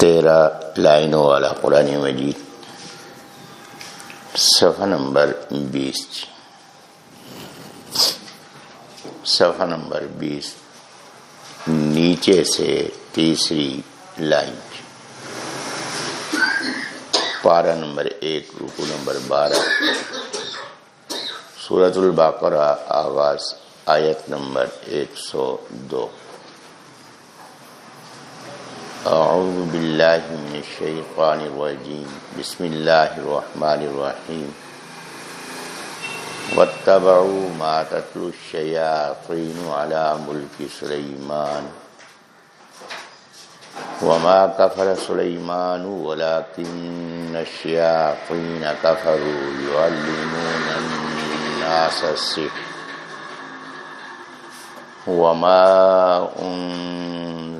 تیرہ لائنوں والا قرآن مجید، صفحہ نمبر بیس۔ صفحہ نمبر بیس۔ نیچے سے تیسری لائن۔ پارہ نمبر ایک، رکو نمبر بارہ۔ سورت الباقرہ، آغاز، آیت نمبر ایک سو دو۔ اعوذ باللہ من الشیطان الرجیم بسم اللہ الرحمن الرحیم واتبعوا ما تتلو الشیاطین على ملک سلیمان وما كفر سليمان ولكن الشياطين كفروا يعلمون الناس السحر. وما أنزل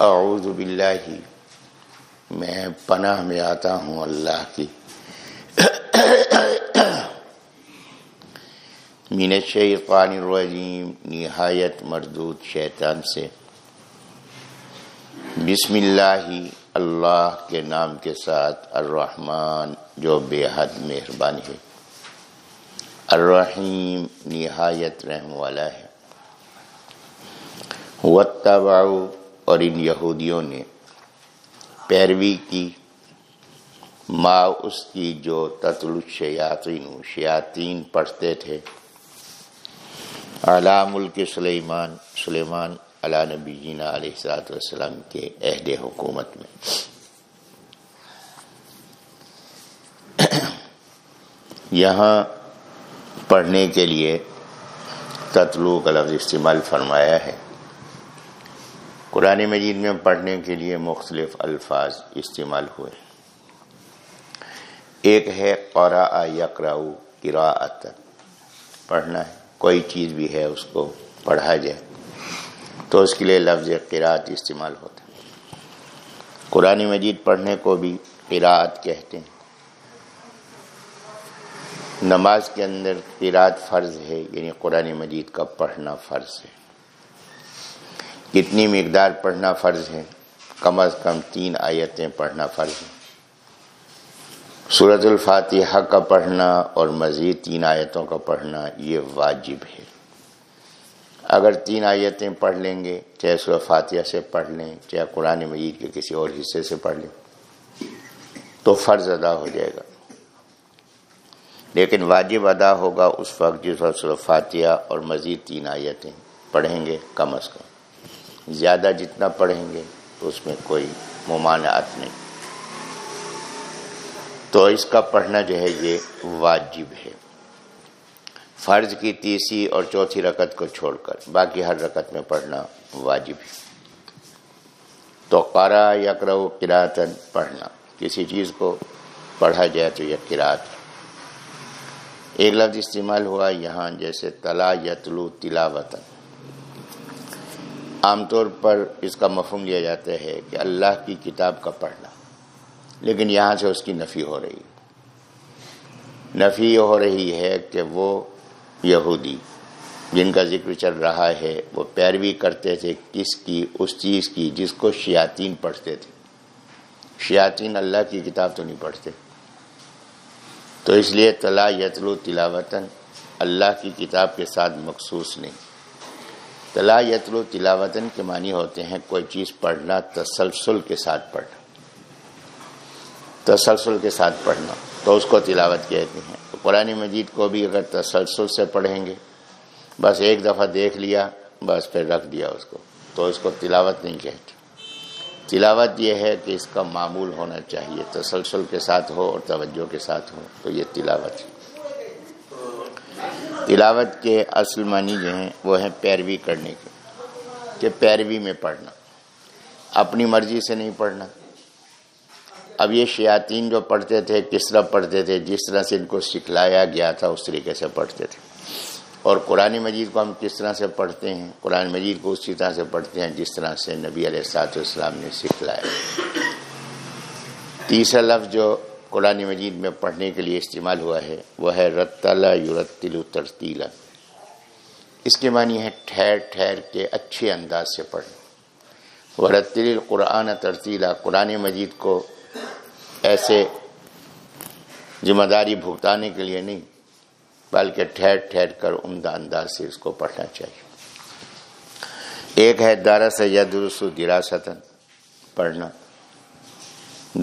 اعوذ باللہ، میں پناہ میں آتا ہوں اللہ کی۔ من الشیطان الرجیم، نہایت مردود شیطان سے۔ بسم اللہ اللہ کے نام کے ساتھ الرحمن، جو بے حد مہربان ہے۔ الرحیم، نہایت رحم والا ہے۔ واتبعوا اور ان یہودیوں نے پیروی کی۔ ما اس کی جو تتل الشیاطین، شیاطین پڑھتے تھے۔ علا ملک سلیمان سلیمان علا نبی جینا علیہ صلاحت والسلام کے عہد حکومت میں۔ یہاں پڑھنے کے لیے تتلو کا لفظ استعمال فرمایا ہے۔ قرآن مجید میں پڑھنے کے لیے مختلف الفاظ استعمال ہوئے۔ ایک ہے قرا یکراؤ قراءت پڑھنا ہے، کوئی چیز بھی ہے اس کو پڑھا جائے۔ تو اس کے لیے لفظ قراءت استعمال ہوتا ہے۔ قرآن مجید پڑھنے کو بھی قراءت کہتے ہیں۔ نماز کے اندر قراءت فرض ہے یعنی قرآن مجید کا پڑھنا فرض ہے۔ کتنی مقدار پڑھنا فرض ہے؟ کم از کم تین آیتیں پڑھنا فرض ہیں صورت الفاتحہ کا پڑھنا اور مزید تین آیتوں کا پڑھنا یہ واجب ہے۔ اگر تین آیتیں پڑھ لیں گے، چاہے سورہ فاتحہ سے پڑھ لیں، چاہے قرآن مجید کے کسی اور حصے سے پڑھ لیں، تو فرض ادا ہو جائے گا۔ لیکن واجب ادا ہوگا اس وقت جس وقت سورہ فاتحہ اور مزید تین آیتیں پڑھیں گے، کم از کم۔ زیادہ جتنا پڑھیں گے تو اس میں کوئی ممانعت نہیں۔ تو اس کا پڑھنا جو ہے، یہ واجب ہے۔ فرض کی تیسری اور چوتھی رکت کو چھوڑ کر، باقی ہر رکت میں پڑھنا واجب ہے۔ تو قارا یا کرو کراطن پڑھنا۔ کسی چیز کو پڑھا جائے تو یہ کراط ایک لفظ استعمال ہوا یہاں، جیسے تلا یتلو تلاوتن عام طور پر اس کا مفہوم لیا جاتا ہے کہ اللہ کی کتاب کا پڑھنا، لیکن یہاں سے اس کی نفی ہو رہی۔ نفی ہو رہی ہے کہ وہ یہودی، جن کا ذکر چل رہا ہے، وہ پیروی کرتے تھے کس کی، اس چیز کی جس کو شیاطین پڑھتے تھے۔ شیاطین اللہ کی کتاب تو نہیں پڑھتے۔ تو اس لیے تلا یتلو تلاوتاً اللہ کی کتاب کے ساتھ مخصوص نہیں۔ تلا یتلو تلاوتاً کے معنی ہوتے ہیں کوئی چیز پڑھنا، تسلسل کے ساتھ پڑھنا۔ تسلسل کے ساتھ پڑھنا۔ تو اس کو تلاوت کہتے ہیں۔ تو قرآن مجید کو بھی اگر تسلسل سے پڑھیں گے، بس ایک دفعہ دیکھ لیا، بس پھر رکھ دیا اس کو۔ تو اس کو تلاوت نہیں کہتے۔ تلاوت یہ ہے کہ اس کا معمول ہونا چاہیے، تسلسل کے ساتھ ہو اور توجہ کے ساتھ ہو، تو یہ تلاوت ہے۔ تلاوت کے اصل معنی جو ہیں وہ ہیں پیروی کرنے کے، کہ پیروی میں پڑھنا، اپنی مرضی سے نہیں پڑھنا۔ اب یہ شیاطین جو پڑھتے تھے، کس طرح پڑھتے تھے؟ جس طرح سے ان کو سکھلایا گیا تھا، اس طریقے سے پڑھتے تھے۔ اور قرآن مجید کو ہم کس طرح سے پڑھتے ہیں؟ قرآن مجید کو اسی طرح سے پڑھتے ہیں جس طرح سے نبی علیہ السلاط والسلام نے سکھلایا۔ تیسرا لفظ جو قرآن مجید میں پڑھنے کے لیے استعمال ہوا ہے، وہ ہے رتلا یورتل ترتیلا۔ اس کے معنی ہے ٹھہر ٹھہر کے اچھے انداز سے پڑھنا۔ وہ رتل القرآن ترتیلا، قرآن مجید کو ایسے ذمہ داری بھگتانے کے لیے نہیں، بلکہ ٹھہر ٹھہر کر عمدہ انداز سے اس کو پڑھنا چاہیے۔ ایک ہے دارا سید رسو دراستن، پڑھنا۔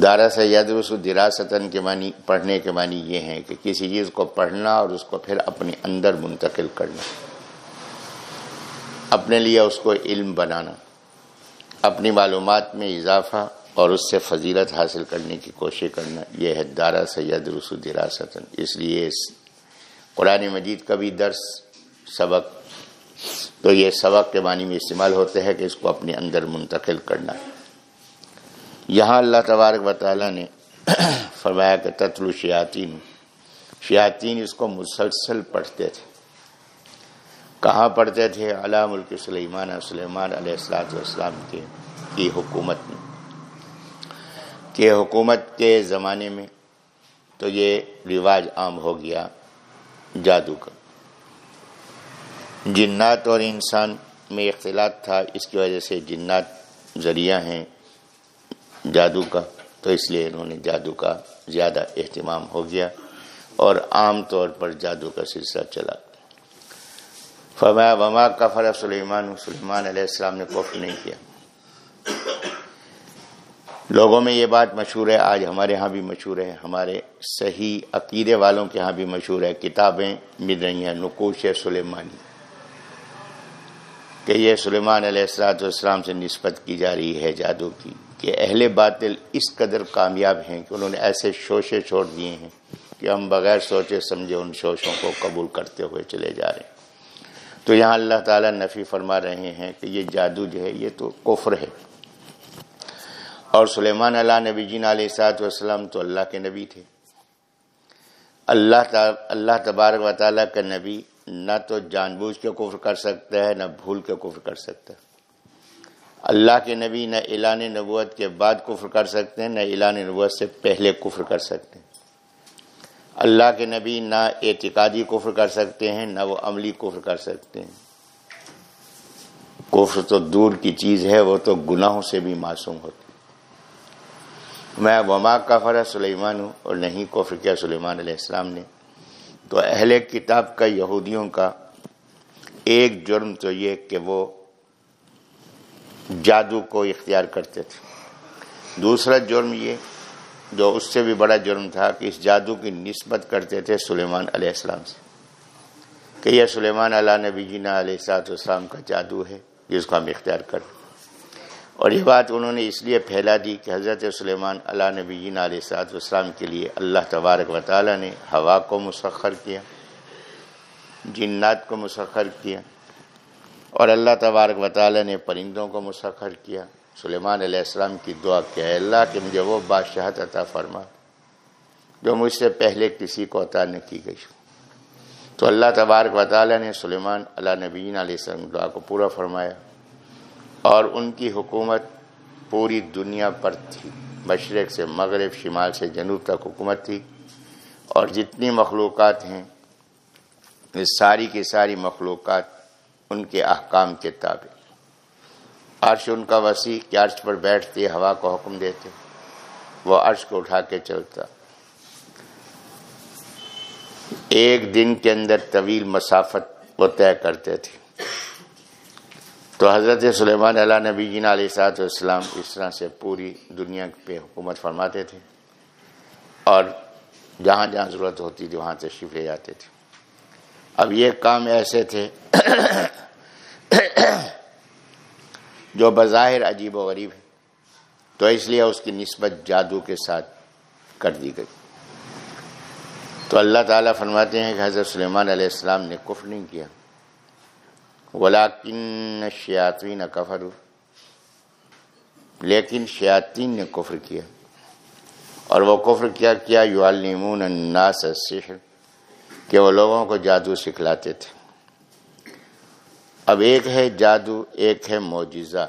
دارا سید رسو دراستن کے معنی پڑھنے کے معنی یہ ہے کہ کسی چیز کو پڑھنا اور اس کو پھر اپنے اندر منتقل کرنا۔ اپنے لیے اس کو علم بنانا۔ اپنی معلومات میں اضافہ اور اس سے فضیلت حاصل کرنے کی کوشش کرنا۔ یہ ہے دارا سید رسو دراستن اس لیے قرآن مجید کا بھی درس سبق تو یہ سبق کے معنی میں استعمال ہوتے ہیں کہ اس کو اپنے اندر منتقل کرنا۔ یہاں اللہ تبارک و تعالیٰ نے فرمایا کہ تتل شیاطین شیاطین اس کو مسلسل پڑھتے تھے۔ کہاں پڑھتے تھے؟ علا ملک سلیمان سلیمان علیہ السلاۃ والسلام کے، کی حکومت میں۔ کہ حکومت کے زمانے میں تو یہ رواج عام ہو گیا جادو کا۔ جنات اور انسان میں اختلاط تھا، اس کی وجہ سے جنات ذریعہ ہیں۔ جادو کا۔ تو اس لیے انہوں نے جادو کا زیادہ اہتمام ہو گیا اور عام طور پر جادو کا سلسلہ چلا۔ فرمایا، وما کفر سلیمان سلیمان علیہ السلام نے کفر نہیں کیا۔ لوگوں میں یہ بات مشہور ہے، آج ہمارے ہاں بھی مشہور ہے۔ ہمارے صحیح عقیدے والوں کے ہاں بھی مشہور ہے۔ کتابیں مل رہی ہیں، نقوش سلیمانی۔ کہ یہ سلیمان علیہ السلاۃ والسلام سے نسبت کی جا رہی ہے جادو کی۔ کہ اہل باطل اس قدر کامیاب ہیں کہ انہوں نے ایسے شوشے چھوڑ دیے ہیں کہ ہم بغیر سوچے سمجھے ان شوشوں کو قبول کرتے ہوئے چلے جا رہے ہیں۔ تو یہاں اللہ تعالیٰ نفی فرما رہے ہیں کہ یہ جادو جو ہے یہ تو کفر ہے۔ اور سلیمان علیہ نبی جین علیہ سات وسلم تو اللہ کے نبی تھے۔ اللہ اللہ تبارک و تعالیٰ کا نبی نہ تو جان بوجھ کے کفر کر سکتا ہے، نہ بھول کے کفر کر سکتا ہے۔ اللہ کے نبی نہ اعلان نبوت کے بعد کفر کر سکتے ہیں، نہ اعلان نبوت سے پہلے کفر کر سکتے ہیں۔ اللہ کے نبی نہ اعتقادی کفر کر سکتے ہیں، نہ وہ عملی کفر کر سکتے ہیں۔ کفر تو دور کی چیز ہے، وہ تو گناہوں سے بھی معصوم ہوتے میں وما کفر سلیمان ہوں اور نہیں کفر کیا سلیمان علیہ السلام نے۔ تو اہل کتاب کا یہودیوں کا ایک جرم تو یہ کہ وہ جادو کو اختیار کرتے تھے۔ دوسرا جرم یہ، جو اس سے بھی بڑا جرم تھا کہ اس جادو کی نسبت کرتے تھے سلیمان علیہ السلام سے، کہ یہ سلیمان علیہ نبی جینا علیہ سات السلام کا جادو ہے، جس کو ہم اختیار کرتے اور یہ بات انہوں نے اس لیے پھیلا دی کہ حضرت سلیمان علیہ نبی علیہ صاحب والسلام کے لیے اللہ تبارک و تعالیٰ نے ہوا کو مسخر کیا، جنات کو مسخر کیا اور اللہ تبارک و تعالیٰ نے پرندوں کو مسخر کیا۔ سلیمان علیہ السلام کی دعا کیا ہے اللہ کہ مجھے وہ بادشاہت عطا فرما جو مجھ سے پہلے کسی کو عطا نہ کی گئی تو اللہ تبارک و تعالیٰ نے سلیمان علیہ نبی علیہ السلام دعا کو پورا فرمایا اور ان کی حکومت پوری دنیا پر تھی۔ مشرق سے مغرب، شمال سے جنوب تک حکومت تھی اور جتنی مخلوقات ہیں ساری کی ساری مخلوقات ان کے احکام کے تابع۔ عرش ان کا وسیع کہ عرش پر بیٹھتے ہوا کو حکم دیتے۔ وہ عرش کو اٹھا کے چلتا۔ ایک دن کے اندر طویل مسافت وہ طے کرتے تھے۔ تو حضرت سلیمان علیہ نبی جین علیہ سات والسلام اس طرح سے پوری دنیا پہ حکومت فرماتے تھے اور جہاں جہاں ضرورت ہوتی تھی وہاں تشریف لے جاتے تھے۔ اب یہ کام ایسے تھے جو بظاہر عجیب و غریب ہے تو اس لیے اس کی نسبت جادو کے ساتھ کر دی گئی۔ تو اللہ تعالیٰ فرماتے ہیں کہ حضرت سلیمان علیہ السلام نے کفر نہیں کیا۔ ولاکن شیاطین کفر لیکن شیاطین نے کفر کیا۔ اور وہ کفر کیا کیا یعلمون الناس السحر۔ کہ وہ لوگوں کو جادو سکھلاتے تھے۔ اب ایک ہے جادو، ایک ہے معجزہ۔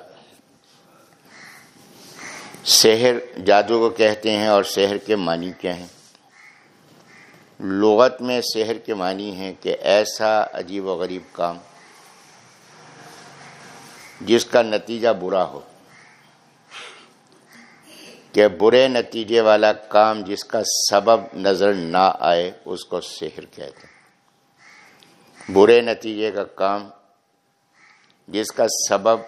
سحر جادو کو کہتے ہیں اور سحر کے معنی کیا ہیں؟ لغت میں سحر کے معنی ہیں کہ ایسا عجیب و غریب کام جس کا نتیجہ برا ہو۔ کہ برے نتیجے والا کام جس کا سبب نظر نہ آئے، اس کو سحر کہتے ہیں۔ برے نتیجے کا کام جس کا سبب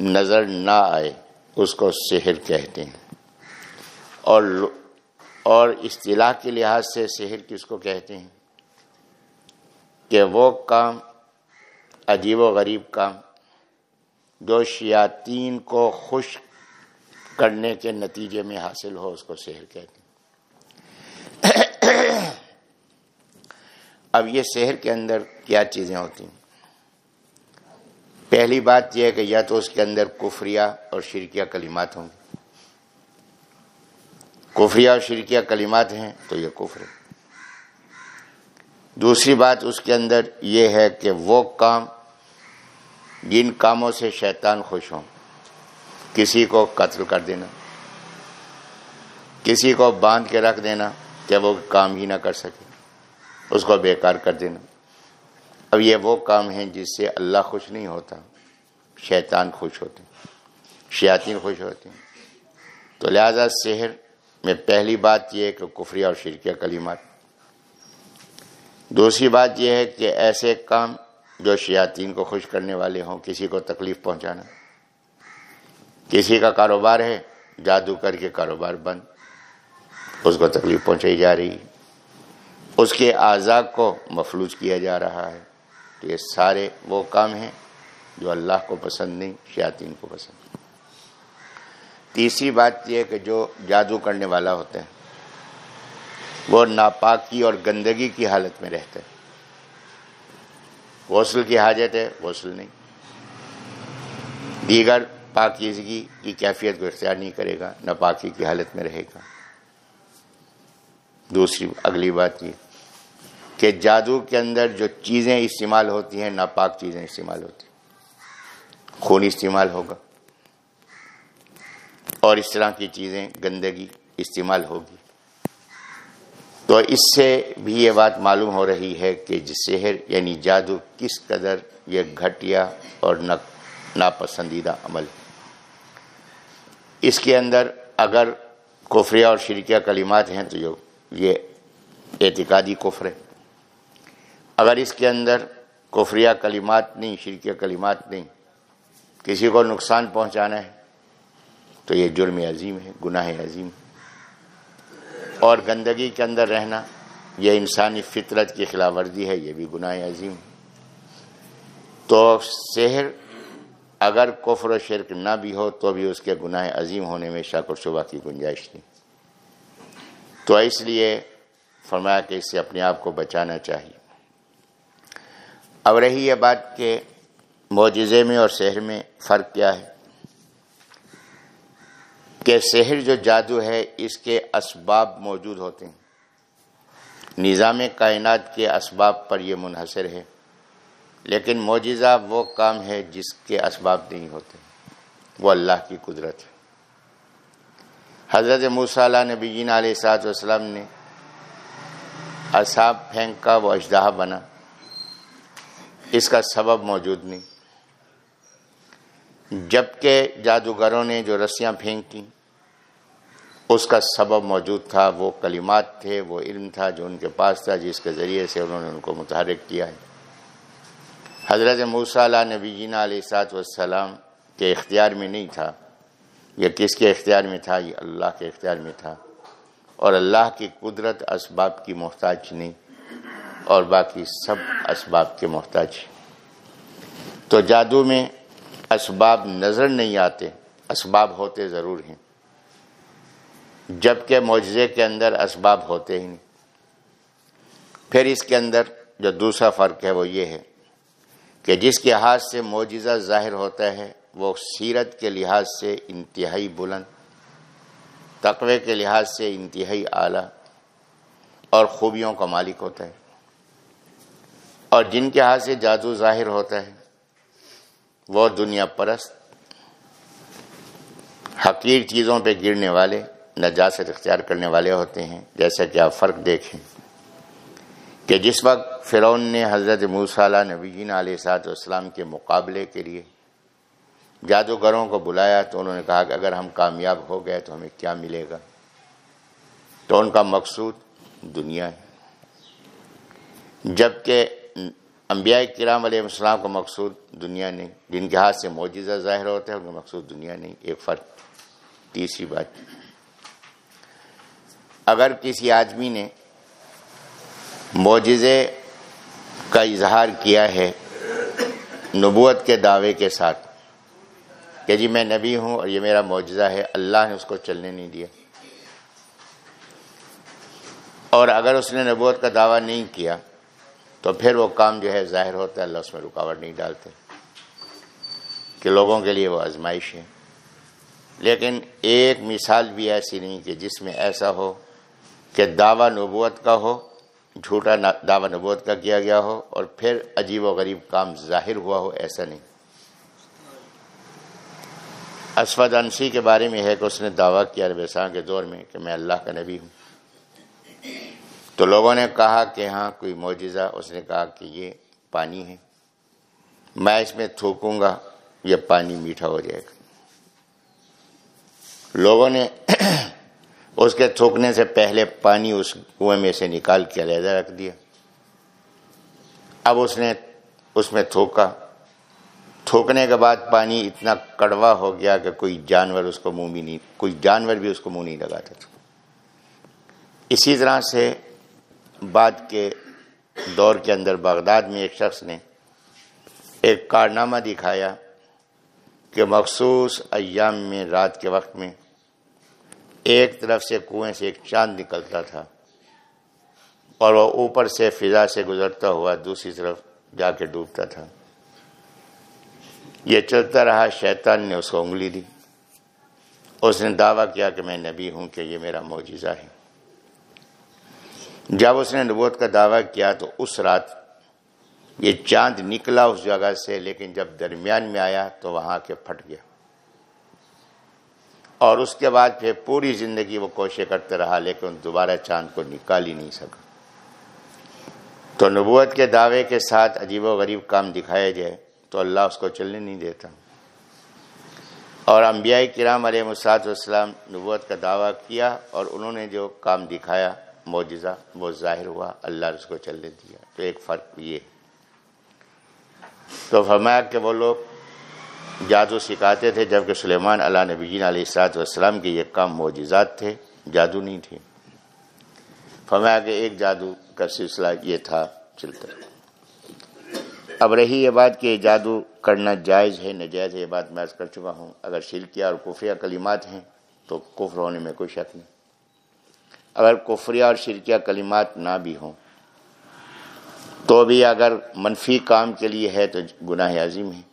نظر نہ آئے، اس کو سحر کہتے ہیں۔ اور اور اصطلاح کے لحاظ سے سحر کس کو کہتے ہیں؟ کہ وہ کام عجیب و غریب کام جو شیاطین کو خوش کرنے کے نتیجے میں حاصل ہو، اس کو سحر کہتے ہیں۔ اب یہ شہر کے اندر کیا چیزیں ہوتی ہیں؟ پہلی بات یہ ہے کہ یا تو اس کے اندر کفریہ اور شرکیہ کلمات ہوں گے۔ کفریہ اور شرکیہ کلمات ہیں تو یہ کفر ہے۔ دوسری بات اس کے اندر یہ ہے کہ وہ کام جن کاموں سے شیطان خوش ہوں۔ کسی کو قتل کر دینا، کسی کو باندھ کے رکھ دینا کہ وہ کام ہی نہ کر سکے، اس کو بیکار کر دینا۔ اب یہ وہ کام ہیں جس سے اللہ خوش نہیں ہوتا، شیطان خوش ہوتے، شیاطین خوش ہوتے۔ ہیں تو لہذا شہر میں پہلی بات یہ ہے کہ کفری اور شرکیہ کلیمات دوسری بات یہ ہے کہ ایسے کام جو شیاطین کو خوش کرنے والے ہوں، کسی کو تکلیف پہنچانا۔ کسی کا کاروبار ہے، جادو کر کے کاروبار بند، اس کو تکلیف پہنچائی جا رہی ہے اس کے اعضاء کو مفلوج کیا جا رہا ہے۔ تو یہ سارے وہ کام ہیں جو اللہ کو پسند نہیں، شیاطین کو پسند نہیں۔ تیسری بات یہ کہ جو جادو کرنے والا ہوتا ہے، وہ ناپاکی اور گندگی کی حالت میں رہتا ہے۔ غسل کی حاجت ہے، غسل نہیں۔ دیگر پاکیزگی کی کیفیت کو اختیار نہیں کرے گا ناپاکی کی حالت میں رہے گا۔ دوسری، اگلی بات یہ کہ جادو کے اندر جو چیزیں استعمال ہوتی ہیں ناپاک چیزیں استعمال ہوتی ہیں۔ خون استعمال ہوگا۔ اور اس طرح کی چیزیں گندگی استعمال ہوگی۔ تو اس سے بھی یہ بات معلوم ہو رہی ہے کہ شہر یعنی جادو کس قدر یہ گھٹیا اور ناپسندیدہ عمل ہے۔ اس کے اندر اگر کفریہ اور شرکیہ کلمات ہیں تو جو یہ اعتقادی کفر ہے۔ اگر اس کے اندر کفریہ کلمات نہیں، شرکیہ کلمات نہیں، کسی کو نقصان پہنچانا ہے، تو یہ جرم عظیم ہے، گناہ عظیم اور گندگی کے اندر رہنا، یہ انسانی فطرت کی خلاف ورزی ہے، یہ بھی گناہ عظیم تو شہر اگر کفر و شرک نہ بھی ہو تو بھی اس کے گناہ عظیم ہونے میں شک و شبہ کی گنجائش نہیں۔ تو اس لیے فرمایا کہ اس سے اپنے آپ کو بچانا چاہیے۔ اب رہی یہ بات کہ معجزے میں اور شہر میں فرق کیا ہے۔ کہ شہر جو جادو ہے، اس کے اسباب موجود ہوتے ہیں۔ نظام کائنات کے اسباب پر یہ منحصر ہے۔ لیکن معجزہ وہ کام ہے جس کے اسباب نہیں ہوتے۔ وہ اللہ کی قدرت ہے۔ حضرت موسیٰ علیہ نبی علیہ صاحب وسلم نے اصاب پھینکا وہ اجدہ بنا۔ اس کا سبب موجود نہیں۔ جبکہ جادوگروں نے جو رسیاں پھینکی اس کا سبب موجود تھا۔ وہ کلمات تھے، وہ علم تھا جو ان کے پاس تھا، جس کے ذریعے سے انہوں نے ان کو متحرک کیا ہے۔ حضرت موسیٰ علیہ نبی جینا علیہ سات والسلام کے اختیار میں نہیں تھا یہ کس کے اختیار میں تھا؟ یہ اللہ کے اختیار میں تھا۔ اور اللہ کی قدرت اسباب کی محتاج نہیں، اور باقی سب اسباب کے محتاج۔ تو جادو میں اسباب نظر نہیں آتے، اسباب ہوتے ضرور ہیں۔ جبکہ معجزے کے اندر اسباب ہوتے ہی نہیں۔ پھر اس کے اندر جو دوسرا فرق ہے وہ یہ ہے کہ جس کے ہاتھ سے معجزہ ظاہر ہوتا ہے، وہ سیرت کے لحاظ سے انتہائی بلند، تقوی کے لحاظ سے انتہائی اعلیٰ اور خوبیوں کا مالک ہوتا ہے۔ اور جن کے ہاتھ سے جادو ظاہر ہوتا ہے، وہ دنیا پرست، حقیر چیزوں پہ گرنے والے، نجاست اختیار کرنے والے ہوتے ہیں، جیسا کہ آپ فرق دیکھیں۔ کہ جس وقت فرعون نے حضرت موسیٰ نبی علیہ سات والسلام کے مقابلے کے لیے جادوگروں کو بلایا تو انہوں نے کہا کہ اگر ہم کامیاب ہو گئے تو ہمیں کیا ملے گا؟ تو ان کا مقصود دنیا ہے۔ جبکہ انبیاء کرام علیہ السلام کا مقصود دنیا نہیں، جن کے ہاتھ سے معجزہ ظاہر ہوتا ہے، ان کا مقصود دنیا نہیں، ایک فرق۔ تیسری بات، اگر کسی آدمی نے معجزے کا اظہار کیا ہے نبوت کے دعوے کے ساتھ کہ جی میں نبی ہوں اور یہ میرا معجزہ ہے، اللہ نے اس کو چلنے نہیں دیا۔ اور اگر اس نے نبوت کا دعویٰ نہیں کیا، تو پھر وہ کام جو ہے ظاہر ہوتا ہے، اللہ اس میں رکاوٹ نہیں ڈالتے۔ کہ لوگوں کے لیے وہ آزمائش ہے۔ لیکن ایک مثال بھی ایسی نہیں کہ جس میں ایسا ہو کہ دعویٰ نبوت کا ہو جھوٹا دعویٰ نبوت کا کیا گیا ہو اور پھر عجیب و غریب کام ظاہر ہوا ہو، ایسا نہیں۔ اسود انسی کے بارے میں ہے کہ اس نے دعویٰ کیا ربیساں کے دور میں کہ میں اللہ کا نبی ہوں۔ تو لوگوں نے کہا کہ ہاں کوئی معجزہ، اس نے کہا کہ یہ پانی ہے۔ میں اس میں تھوکوں گا، یہ پانی میٹھا ہو جائے گا۔ لوگوں نے اس کے تھوکنے سے پہلے پانی اس کنویں میں سے نکال کے علیحدہ رکھ دیا۔ اب اس نے اس میں تھوکا۔ تھوکنے کے بعد پانی اتنا کڑوا ہو گیا کہ کوئی جانور اس کو منہ بھی نہیں، کوئی جانور بھی اس کو منہ نہیں لگاتا تھا۔ اسی طرح سے بعد کے دور کے اندر بغداد میں ایک شخص نے ایک کارنامہ دکھایا کہ مخصوص ایام میں رات کے وقت میں ایک طرف سے کنویں سے ایک چاند نکلتا تھا اور وہ اوپر سے فضا سے گزرتا ہوا دوسری طرف جا کے ڈوبتا تھا۔ یہ چلتا رہا، شیطان نے اس کو انگلی دی۔ اس نے دعویٰ کیا کہ میں نبی ہوں کہ یہ میرا معجزہ ہے۔ جب اس نے نبوت کا دعویٰ کیا تو اس رات یہ چاند نکلا اس جگہ سے، لیکن جب درمیان میں آیا تو وہاں کے پھٹ گیا۔ اور اس کے بعد پھر پوری زندگی وہ کوشش کرتے رہا، لیکن دوبارہ چاند کو نکال ہی نہیں سکا۔ تو نبوت کے دعوے کے ساتھ عجیب و غریب کام دکھایا جائے تو اللہ اس کو چلنے نہیں دیتا۔ اور انبیاء کرام علیہ مساط والسلام نبوت کا دعویٰ کیا اور انہوں نے جو کام دکھایا، معجزہ، وہ ظاہر ہوا، اللہ اس کو چلنے دیا۔ تو ایک فرق یہ۔ تو فرمایا کہ وہ لوگ جادو سکھاتے تھے جبکہ سلیمان علیہ نبی علیہ السلاط والسلام کے یہ کام معجزات تھے، جادو نہیں تھے۔ فرمایا کہ ایک جادو کا سلسلہ یہ تھا، چلتا۔ اب رہی یہ بات کہ جادو کرنا جائز ہے، نجائز ہے، یہ بات میں کر چکا ہوں۔ اگر شرکیہ اور کفریہ کلمات ہیں تو کفر ہونے میں کوئی شک نہیں۔ اگر کفریہ اور شرکیہ کلمات نہ بھی ہوں، تو بھی اگر منفی کام کے لیے ہے تو گناہ عظیم ہے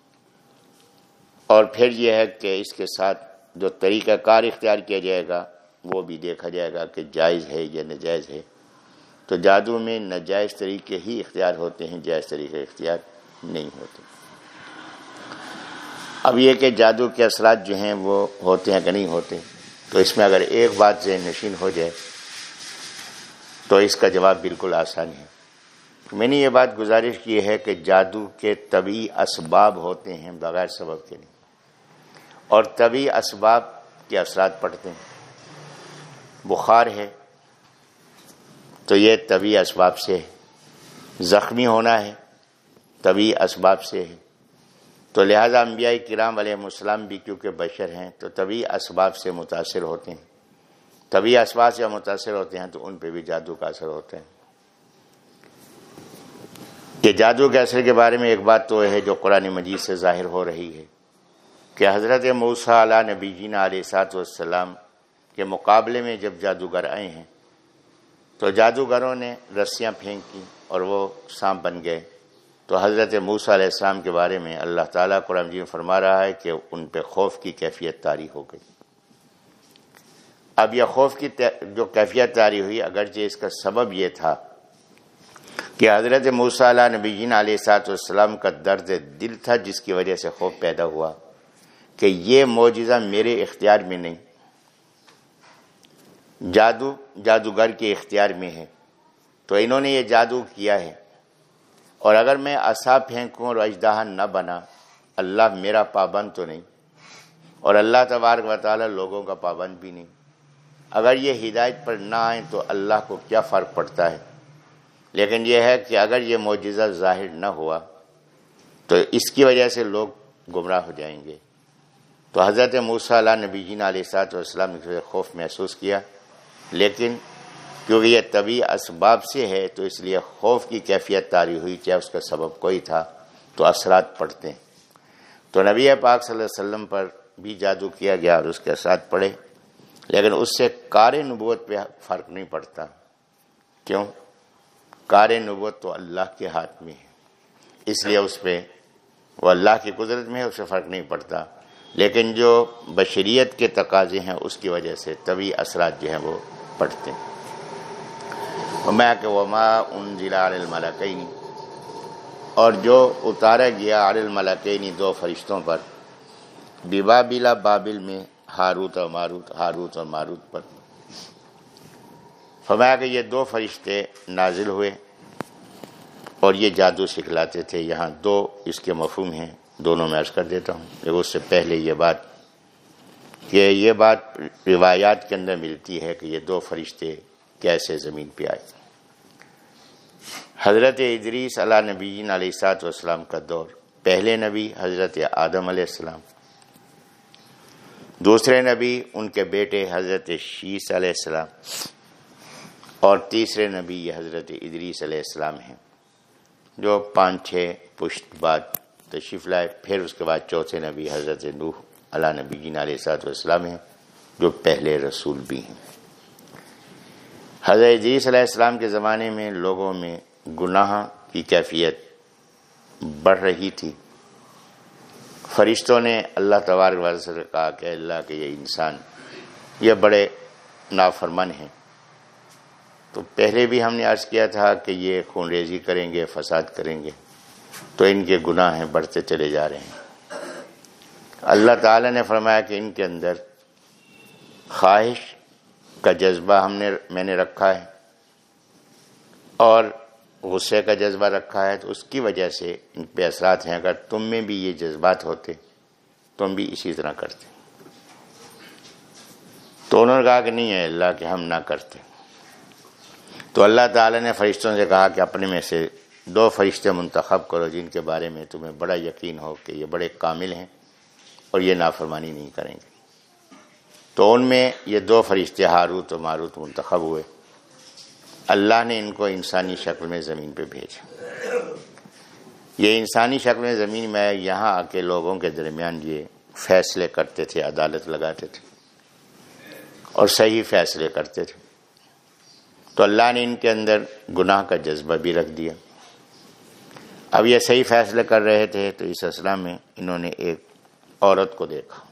اور پھر یہ ہے کہ اس کے ساتھ جو طریقہ کار اختیار کیا جائے گا، وہ بھی دیکھا جائے گا کہ جائز ہے یا نجائز ہے۔ تو جادو میں نجائز طریقے ہی اختیار ہوتے ہیں، جائز طریقے اختیار نہیں ہوتے۔ اب یہ کہ جادو کے اثرات جو ہیں وہ ہوتے ہیں کہ نہیں ہوتے، تو اس میں اگر ایک بات ذہن نشین ہو جائے، تو اس کا جواب بالکل آسان ہے۔ میں نے یہ بات گزارش کی ہے کہ جادو کے طبی اسباب ہوتے ہیں بغیر سبب کے نہیں۔ اور طبی اسباب کے اثرات پڑتے ہیں۔ بخار ہے تو یہ طبی اسباب سے ہے۔ زخمی ہونا ہے طبی اسباب سے ہے۔ تو لہذا انبیاء کرام علیہ السلام بھی کیونکہ بشر ہیں تو طبی اسباب سے متاثر ہوتے ہیں۔ طبی اسباب سے متاثر ہوتے ہیں تو ان پہ بھی جادو کا اثر ہوتا ہے۔ کہ جادو کے اثر کے بارے میں ایک بات تو ہے جو قرآن مجید سے ظاہر ہو رہی ہے۔ کہ حضرت موسیٰ علیہ نبی جینا علیہ سات والسلام کے مقابلے میں جب جادوگر آئے ہیں، تو جادوگروں نے رسیاں پھینکی اور وہ سانپ بن گئے۔ تو حضرت موسیٰ علیہ السلام کے بارے میں اللہ تعالیٰ قرآن جی فرما رہا ہے کہ ان پہ خوف کی کیفیت تاری ہو گئی۔ اب یہ خوف کی جو کیفیت تاری ہوئی، اگرچہ اس کا سبب یہ تھا کہ حضرت موسیٰ علیہ نبی جین علیہ سات والسلام کا درد دل تھا، جس کی وجہ سے خوف پیدا ہوا۔ کہ یہ معجزہ میرے اختیار میں نہیں۔ جادو، جادوگر کے اختیار میں ہے۔ تو انہوں نے یہ جادو کیا ہے۔ اور اگر میں اصاب پھینکوں اور اجدہ نہ بنا، اللہ میرا پابند تو نہیں۔ اور اللہ تبارک و تعالی لوگوں کا پابند بھی نہیں۔ اگر یہ ہدایت پر نہ آئیں تو اللہ کو کیا فرق پڑتا ہے؟ لیکن یہ ہے کہ اگر یہ معجزہ ظاہر نہ ہوا، تو اس کی وجہ سے لوگ گمراہ ہو جائیں گے۔ تو حضرت موسیٰ علیہ نبی جین علیہ سات والسلام نے خوف محسوس کیا، لیکن کیونکہ یہ طبی اسباب سے ہے، تو اس لیے خوف کی کیفیت تاری ہوئی چاہے اس کا سبب کوئی تھا، تو اثرات پڑتے ہیں۔ تو نبی پاک صلی اللہ علیہ وسلم پر بھی جادو کیا گیا اور اس کے اثرات پڑے، لیکن اس سے کار نبوت پہ فرق نہیں پڑتا۔ کیوں؟ کار نبوت تو اللہ کے ہاتھ میں ہے، اس لیے اس پہ، وہ اللہ کی قدرت میں ہے، اس سے فرق نہیں پڑتا۔ لیکن جو بشریت کے تقاضے ہیں اس کی وجہ سے طبی اثرات جو ہیں وہ پڑتے ہیں۔ میں کہ وما ان ضلع الملکینی اور جو اتارا گیا عال الملکینی دو فرشتوں پر ببا بلا بابل میں ہاروت اور ماروت، ہاروت اور ماروت پر۔ فرمایا کہ یہ دو فرشتے نازل ہوئے اور یہ جادو سکھلاتے تھے، یہاں دو اس کے مفہوم ہیں۔ دونوں میں عرض کر دیتا ہوں۔ لیکن اس سے پہلے یہ بات کہ یہ بات روایات کے اندر ملتی ہے کہ یہ دو فرشتے کیسے زمین پہ آئے۔ حضرت ادریس علیہ نبی علیہ سات والسلام کا دور، پہلے نبی حضرت آدم علیہ السلام۔ دوسرے نبی ان کے بیٹے حضرت شیس علیہ السلام۔ اور تیسرے نبی یہ حضرت ادریس علیہ السلام ہیں، جو پانچ چھ پشت بعد تشریف لائے پھر اس کے بعد چوتھے نبی حضرت نوح علیہ نبی جین علیہ صاحب والسلام ہیں، جو پہلے رسول بھی ہیں۔ حضرت ادریس علیہ السلام کے زمانے میں لوگوں میں گناہ کی کیفیت بڑھ رہی تھی۔ فرشتوں نے اللہ تبارک سے کہا کہ اللہ کے یہ انسان، یہ بڑے نافرمن ہیں۔ تو پہلے بھی ہم نے عرض کیا تھا کہ یہ خون ریزی کریں گے، فساد کریں گے۔ تو ان کے گناہ ہیں، بڑھتے چلے جا رہے ہیں۔ اللہ تعالی نے فرمایا کہ ان کے اندر خواہش کا جذبہ ہم نے، میں نے رکھا ہے۔ اور غصے کا جذبہ رکھا ہے، تو اس کی وجہ سے ان پہ اثرات ہیں۔ اگر تم میں بھی یہ جذبات ہوتے، تم بھی اسی طرح کرتے۔ تو انہوں نے کہا کہ نہیں ہے اللہ، کہ ہم نہ کرتے۔ تو اللہ تعالی نے فرشتوں سے کہا کہ اپنے میں سے دو فرشتے منتخب کرو جن کے بارے میں تمہیں بڑا یقین ہو کہ یہ بڑے کامل ہیں اور یہ نافرمانی نہیں کریں گے۔ تو ان میں یہ دو فرشتے ہاروت و ماروت منتخب ہوئے۔ اللہ نے ان کو انسانی شکل میں زمین پہ بھیجا۔ یہ انسانی شکل میں زمین میں یہاں آ کے لوگوں کے درمیان یہ فیصلے کرتے تھے، عدالت لگاتے تھے اور صحیح فیصلے کرتے تھے۔ تو اللہ نے ان کے اندر گناہ کا جذبہ بھی رکھ دیا۔ اب یہ صحیح فیصلے کر رہے تھے تو اس اسلح میں انہوں نے ایک عورت کو دیکھا۔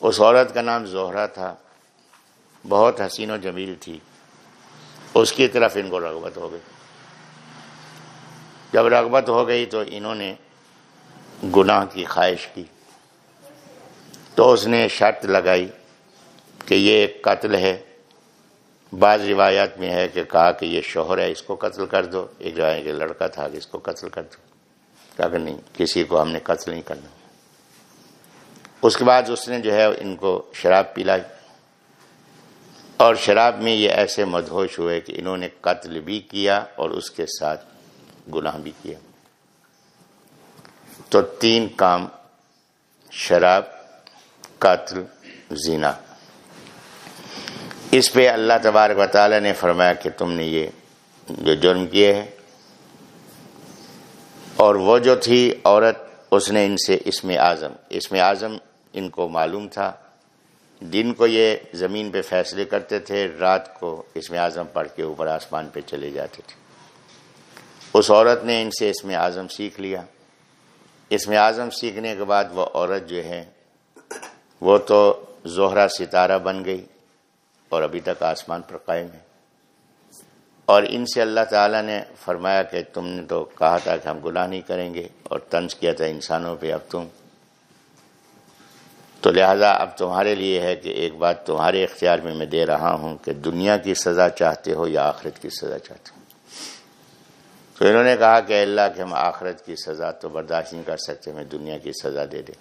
اس عورت کا نام زہرا تھا۔ بہت حسین و جمیل تھی۔ اس کی طرف ان کو رغبت ہو گئی۔ جب رغبت ہو گئی تو انہوں نے گناہ کی خواہش کی۔ تو اس نے شرط لگائی کہ یہ ایک قتل ہے۔ بعض روایات میں ہے کہ کہا کہ یہ شوہر ہے، اس کو قتل کر دو۔ ایک روایت کہ لڑکا تھا کہ اس کو قتل کر دو۔ کہا کہ نہیں، کسی کو ہم نے قتل نہیں کرنا۔ اس کے بعد اس نے جو ہے، ان کو شراب پلائی۔ اور شراب میں یہ ایسے مدہوش ہوئے کہ انہوں نے قتل بھی کیا اور اس کے ساتھ گناہ بھی کیا۔ تو تین کام شراب، قتل زینا اس پہ اللہ تبارک و تعالی نے فرمایا کہ تم نے یہ جو جرم کیے ہیں اور وہ جو تھی عورت، اس نے ان سے اسم اعظم اسم اعظم ان کو معلوم تھا۔ دن کو یہ زمین پہ فیصلے کرتے تھے، رات کو اسم اعظم پڑھ کے اوپر آسمان پہ چلے جاتے تھے۔ اس عورت نے ان سے اسم اعظم سیکھ لیا۔ اسم اعظم سیکھنے کے بعد وہ عورت جو ہے، وہ تو زہرہ ستارہ بن گئی۔ اور ابھی تک آسمان پر قائم ہے۔ اور ان سے اللہ تعالیٰ نے فرمایا کہ تم نے تو کہا تھا کہ ہم گناہ نہیں کریں گے اور طنز کیا تھا انسانوں پہ اب تم۔ تو لہذا اب تمہارے لیے ہے کہ ایک بات تمہارے اختیار میں میں دے رہا ہوں کہ دنیا کی سزا چاہتے ہو یا آخرت کی سزا چاہتے ہو۔ تو انہوں نے کہا کہ اللہ کہ ہم آخرت کی سزا تو برداشت نہیں کر سکتے، ہمیں دنیا کی سزا دے دے۔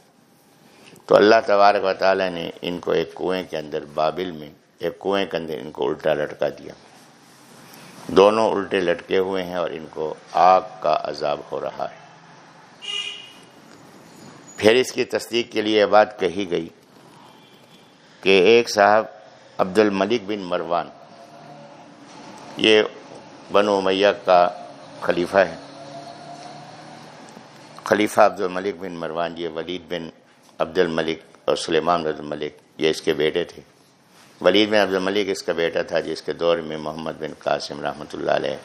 تو اللہ تبارک و تعالیٰ نے ان کو ایک کنویں کے اندر بابل میں ایک کنویں کے اندر ان کو الٹا لٹکا دیا۔ دونوں الٹے لٹکے ہوئے ہیں اور ان کو آگ کا عذاب ہو رہا ہے۔ پھر اس کی تصدیق کے لیے یہ بات کہی گئی کہ ایک صاحب عبد الملک بن مروان، یہ بنو میہ کا خلیفہ ہے۔ خلیفہ عبد الملک بن مروان، یہ ولید بن عبد الملک اور سلیمان عبد الملک یہ اس کے بیٹے تھے۔ ولید بن عبد الملک اس کا بیٹا تھا جس کے دور میں محمد بن قاسم رحمۃ اللہ علیہ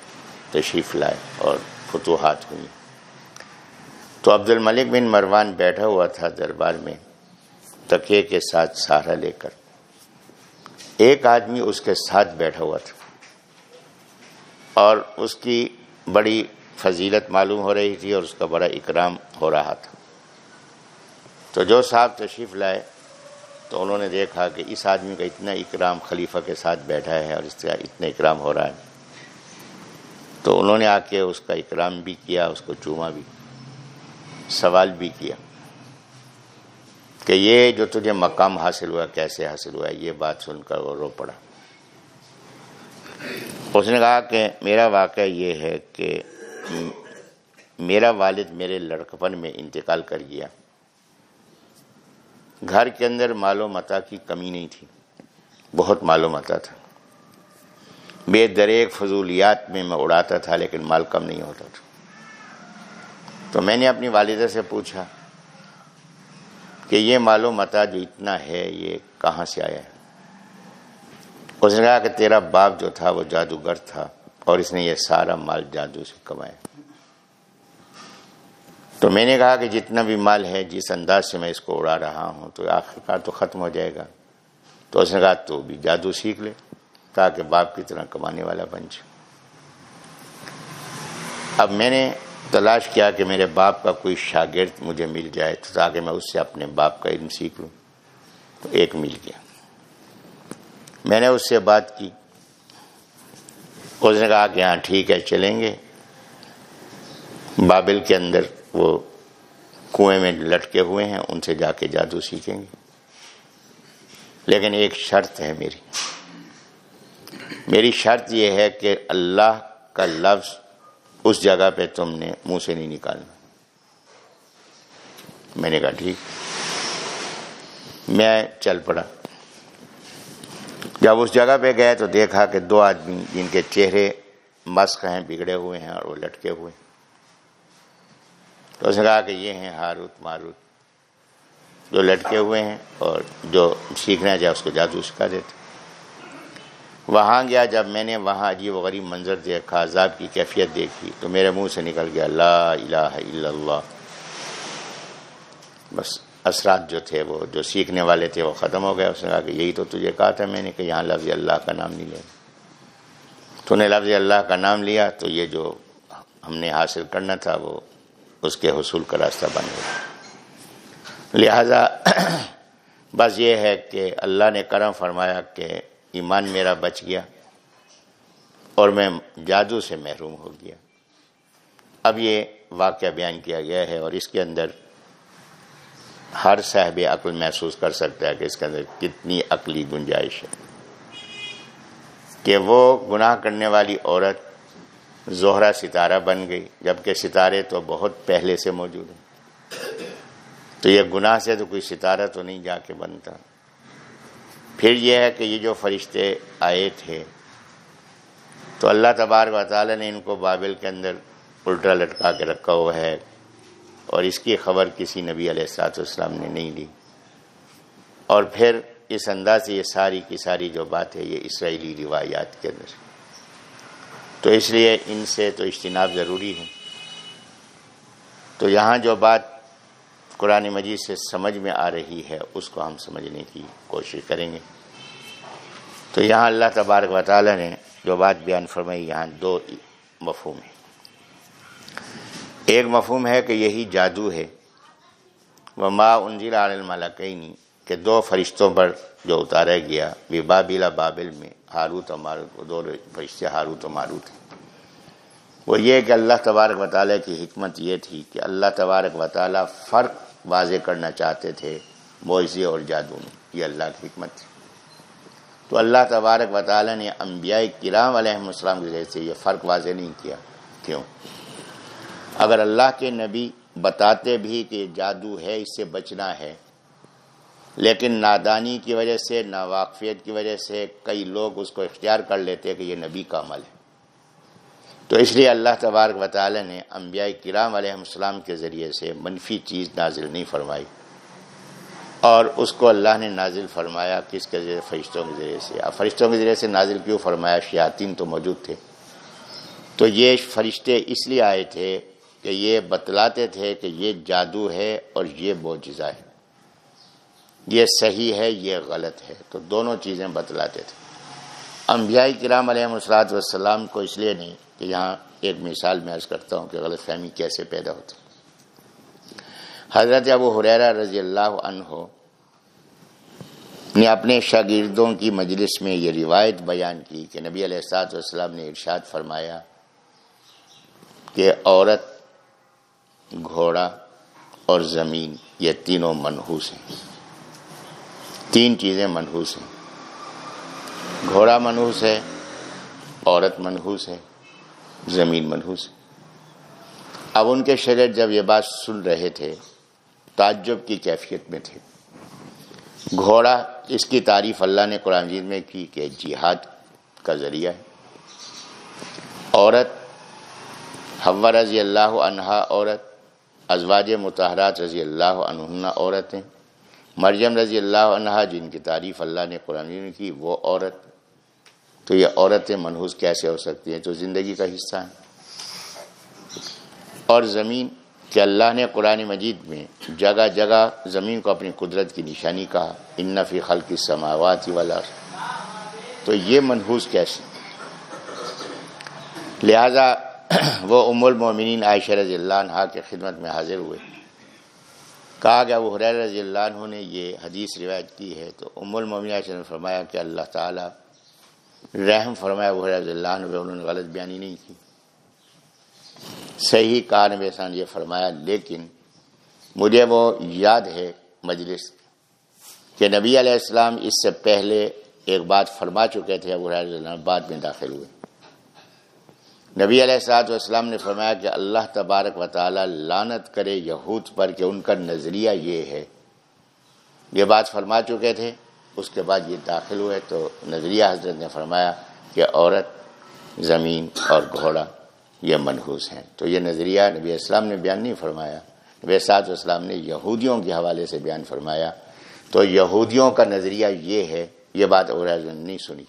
تشریف لائے اور فتوحات ہوئی۔ تو عبد الملک بن مروان بیٹھا ہوا تھا دربار میں تکیے کے ساتھ سہارا لے کر۔ ایک آدمی اس کے ساتھ بیٹھا ہوا تھا اور اس کی بڑی فضیلت معلوم ہو رہی تھی اور اس کا بڑا اکرام ہو رہا تھا۔ تو جو صاحب تشریف لائے تو انہوں نے دیکھا کہ اس آدمی کا اتنا اکرام خلیفہ کے ساتھ بیٹھا ہے اور اس کا اتنا اکرام ہو رہا ہے۔ تو انہوں نے آ کے اس کا اکرام بھی کیا، اس کو چوما بھی، سوال بھی کیا کہ یہ جو تجھے مقام حاصل ہوا، کیسے حاصل ہوا؟ یہ بات سن کر وہ رو پڑا۔ اس نے کہا کہ میرا واقعہ یہ ہے کہ میرا والد میرے لڑکپن میں انتقال کر گیا۔ گھر کے اندر مال و متا کی کمی نہیں تھی۔ بہت مال و متا تھا۔ بے دریک فضولیات میں میں اڑاتا تھا لیکن مال کم نہیں ہوتا تھا۔ تو میں نے اپنی والدہ سے پوچھا کہ یہ مال و متا جو اتنا ہے، یہ کہاں سے آیا ہے؟ اس نے کہا کہ تیرا باپ جو تھا وہ جادوگر تھا اور اس نے یہ سارا مال جادو سے کمایا۔ تو میں نے کہا کہ جتنا بھی مال ہے جس انداز سے میں اس کو اڑا رہا ہوں، تو آخر کار تو ختم ہو جائے گا۔ تو اس نے کہا تو بھی جادو سیکھ لے تاکہ باپ کی طرح کمانے والا بن جائے۔ اب میں نے تلاش کیا کہ میرے باپ کا کوئی شاگرد مجھے مل جائے تو تاکہ میں اس سے اپنے باپ کا علم سیکھ لوں۔ تو ایک مل گیا۔ میں نے اس سے بات کی۔ اس نے کہا کہ ہاں ٹھیک ہے، چلیں گے۔ بابل کے اندر وہ کنویں میں لٹکے ہوئے ہیں، ان سے جا کے جادو سیکھیں گے۔ لیکن ایک شرط ہے میری۔ میری شرط یہ ہے کہ اللہ کا لفظ اس جگہ پہ تم نے منہ سے نہیں نکالنا۔ میں نے کہا، ٹھیک۔ میں چل پڑا۔ جب اس جگہ پہ گئے تو دیکھا کہ دو آدمی جن کے چہرے مسق ہیں، بگڑے ہوئے ہیں اور وہ لٹکے ہوئے۔ ہیں تو اس نے کہا کہ یہ ہیں ہاروت، ماروت، جو لٹکے ہوئے ہیں اور جو سیکھنا جائے اس کو جادو سکھا دیتے وہاں گیا، جب میں نے وہاں عجیب و غریب منظر دیکھا، عذاب کی کیفیت دیکھی، تو میرے منہ سے نکل گیا، لا الہ الا اللہ۔ بس اثرات جو تھے، وہ جو سیکھنے والے تھے، وہ ختم ہو گئے۔ اس نے کہا کہ یہی تو تجھے کہا تھا میں نے کہ یہاں لفظ اللہ کا نام نہیں لینا۔ تو نے لفظ اللہ کا نام لیا، تو یہ جو ہم نے حاصل کرنا تھا، وہ اس کے حصول کا راستہ بن گیا۔ لہذا بس یہ ہے کہ اللہ نے کرم فرمایا کہ ایمان میرا بچ گیا اور میں جادو سے محروم ہو گیا۔ اب یہ واقعہ بیان کیا گیا ہے اور اس کے اندر ہر صاحب عقل محسوس کر سکتا ہے کہ اس کے اندر کتنی عقلی گنجائش ہے کہ وہ گناہ کرنے والی عورت زہرا ستارہ بن گئی۔ جبکہ ستارے تو بہت پہلے سے موجود ہیں۔ تو یہ گناہ سے تو کوئی ستارہ تو نہیں جا کے بنتا۔ پھر یہ ہے کہ یہ جو فرشتے آئے تھے، تو اللہ تبارک و تعالی نے ان کو بابل کے اندر الٹا لٹکا کے رکھا ہوا ہے۔ اور اس کی خبر کسی نبی علیہ السلاط والسلام نے نہیں لی اور پھر اس انداز سے یہ ساری کی ساری جو بات ہے یہ اسرائیلی روایات کے اندر۔ تو اس لیے ان سے تو اجتناب ضروری ہے۔ تو یہاں جو بات قرآن مجید سے سمجھ میں آ رہی ہے، اس کو ہم سمجھنے کی کوشش کریں گے۔ تو یہاں اللہ تبارک و تعالی نے جو بات بیان فرمائی، یہاں دو مفہوم ہیں۔ ایک مفہوم ہے کہ یہی جادو ہے۔ وہ ماں انزل الملکینی کہ دو فرشتوں پر جو اتارا گیا بھی بابلا بابل میں، ہاروت و ماروت دو فرشتے ہاروت و ماروت ہیں۔ وہ یہ کہ اللہ تبارک و تعالیٰ کی حکمت یہ تھی کہ اللہ تبارک و تعالیٰ فرق واضح کرنا چاہتے تھے معیزے اور جادو میں۔ یہ اللہ کی حکمت تھی۔ تو اللہ تبارک و تعالیٰ نے انبیاء کرام علیہ السلام کے ذریعے سے یہ فرق واضح نہیں کیا۔ کیوں؟ اگر اللہ کے نبی بتاتے بھی کہ جادو ہے، اس سے بچنا ہے لیکن نادانی کی وجہ سے، ناواقفیت کی وجہ سے کئی لوگ اس کو اختیار کر لیتے کہ یہ نبی کا عمل ہے۔ تو اس لیے اللہ تبارک و تعالی نے انبیاء کرام علیہ السلام کے ذریعے سے منفی چیز نازل نہیں فرمائی۔ اور اس کو اللہ نے نازل فرمایا کس کے ذریعے؟ فرشتوں کے ذریعے سے۔ اب فرشتوں کے ذریعے سے نازل کیوں فرمایا؟ شیاطین تو موجود تھے۔ تو یہ فرشتے اس لیے آئے تھے کہ یہ بتلاتے تھے کہ یہ جادو ہے اور یہ معجزہ ہے۔ یہ صحیح ہے، یہ غلط ہے۔ تو دونوں چیزیں بتلاتے تھے۔ انبیاء کرام علیہ السلاۃ والسلام کو اس لیے نہیں کہ یہاں ایک مثال میں عرض کرتا ہوں کہ غلط فہمی کیسے پیدا ہوتی۔ حضرت ابو حریرہ رضی اللہ عنہ نے اپنے شاگردوں کی مجلس میں یہ روایت بیان کی کہ نبی علیہ السلاط والسلام نے ارشاد فرمایا کہ عورت، گھوڑا اور زمین یہ تینوں منحوس ہیں۔ تین چیزیں منحوس ہیں۔ گھوڑا منحوس ہے، عورت منحوس ہے، زمین منحوس ہے۔ اب ان کے شریر جب یہ بات سن رہے تھے، تعجب کی کیفیت میں تھے۔ گھوڑا، اس کی تعریف اللہ نے قرآن جیت میں کی کہ جہاد کا ذریعہ ہے۔ عورت، حوا رضی اللہ عنہا عورت، ازواج متحرات رضی اللہ عنہ عورتیں۔ مریم رضی اللہ عنہ جن کی تعریف اللہ نے قرآن کی، وہ عورت، تو یہ عورتیں منحوس کیسے ہو سکتی ہیں؟ تو زندگی کا حصہ ہیں۔ اور زمین کہ اللہ نے قرآن مجید میں جگہ جگہ زمین کو اپنی قدرت کی نشانی کہا، ان فی خلق کی سماوات والا تو یہ منحوس کیسے؟ لہذا وہ ام المومنین عائشہ رضی اللہ عنہ کے خدمت میں حاضر ہوئے۔ کہا گیا وہ حریر رضی اللہ عنہ نے یہ حدیث روایت کی ہے تو ام المومنین عائشہ نے فرمایا کہ اللہ تعالیٰ رحم فرمایا وہ رضی اللہ عنہ انہوں نے غلط بیانی نہیں کی۔ صحیح کہا نبی احسان یہ فرمایا، لیکن مجھے وہ یاد ہے مجلس کہ نبی علیہ السلام اس سے پہلے ایک بات فرما چکے تھے، ابو رضی اللہ عنہ بعد میں داخل ہوئے۔ نبی علیہ السلاط والسلام نے فرمایا کہ اللہ تبارک و تعالی لانت کرے یہود پر کہ ان کا نظریہ یہ ہے۔ یہ بات فرما چکے تھے، اس کے بعد یہ داخل ہوئے تو نظریہ حضرت نے فرمایا کہ عورت، زمین اور گھوڑا یہ منحوس ہیں۔ تو یہ نظریہ نبی اسلام نے بیان نہیں فرمایا۔ نبی اسات والسلام نے یہودیوں کے حوالے سے بیان فرمایا۔ تو یہودیوں کا نظریہ یہ ہے، یہ بات اور نہیں سنی۔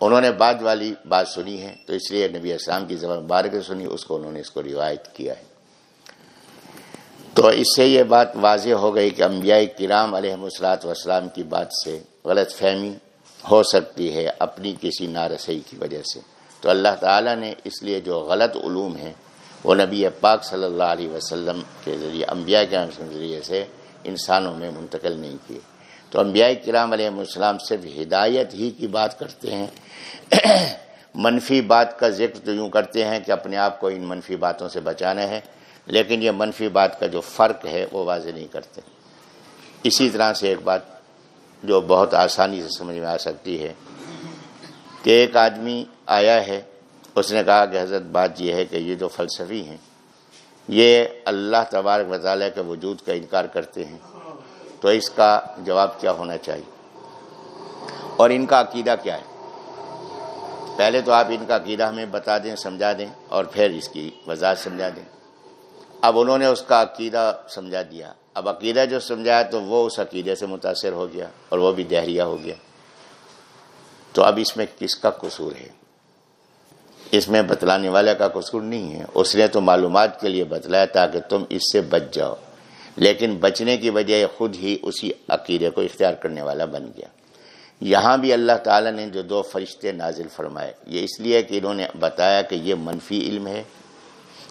انہوں نے بعد والی بات سنی ہے، تو اس لیے نبی اسلام کی زبان بارک سنی، اس کو انہوں نے اس کو روایت کیا ہے۔ تو اس سے یہ بات واضح ہو گئی کہ انبیاء کرام علیہ مسلاط وسلام کی بات سے غلط فہمی ہو سکتی ہے اپنی کسی نارسائی کی وجہ سے۔ تو اللہ تعالیٰ نے اس لیے جو غلط علوم ہیں، وہ نبی پاک صلی اللہ علیہ وسلم کے ذریعے، انبیاء کے ذریعے سے انسانوں میں منتقل نہیں کیے۔ تو انبیاء کرام علیہ السلام صرف ہدایت ہی کی بات کرتے ہیں منفی بات کا ذکر تو یوں کرتے ہیں کہ اپنے آپ کو ان منفی باتوں سے بچانا ہے، لیکن یہ منفی بات کا جو فرق ہے وہ واضح نہیں کرتے۔ اسی طرح سے ایک بات جو بہت آسانی سے سمجھ میں آ سکتی ہے کہ ایک آدمی آیا ہے، اس نے کہا کہ حضرت بات یہ ہے کہ یہ جو فلسفی ہیں۔ یہ اللہ تبارک وطالعہ کے وجود کا انکار کرتے ہیں۔ تو اس کا جواب کیا ہونا چاہیے؟ اور ان کا عقیدہ کیا ہے؟ پہلے تو آپ ان کا عقیدہ ہمیں بتا دیں، سمجھا دیں اور پھر اس کی وضاحت سمجھا دیں۔ اب انہوں نے اس کا عقیدہ سمجھا دیا۔ اب عقیدہ جو سمجھایا تو وہ اس عقیدے سے متاثر ہو گیا اور وہ بھی دہریہ ہو گیا۔ تو اب اس میں کس کا قصور ہے؟ اس میں بتلانے والے کا قصور نہیں ہے۔ اس نے تو معلومات کے لیے بتلایا تاکہ تم اس سے بچ جاؤ۔ لیکن بچنے کی وجہ خود ہی اسی عقیدے کو اختیار کرنے والا بن گیا۔ یہاں بھی اللہ تعالیٰ نے جو دو فرشتے نازل فرمائے، یہ اس لیے کہ انہوں نے بتایا کہ یہ منفی علم ہے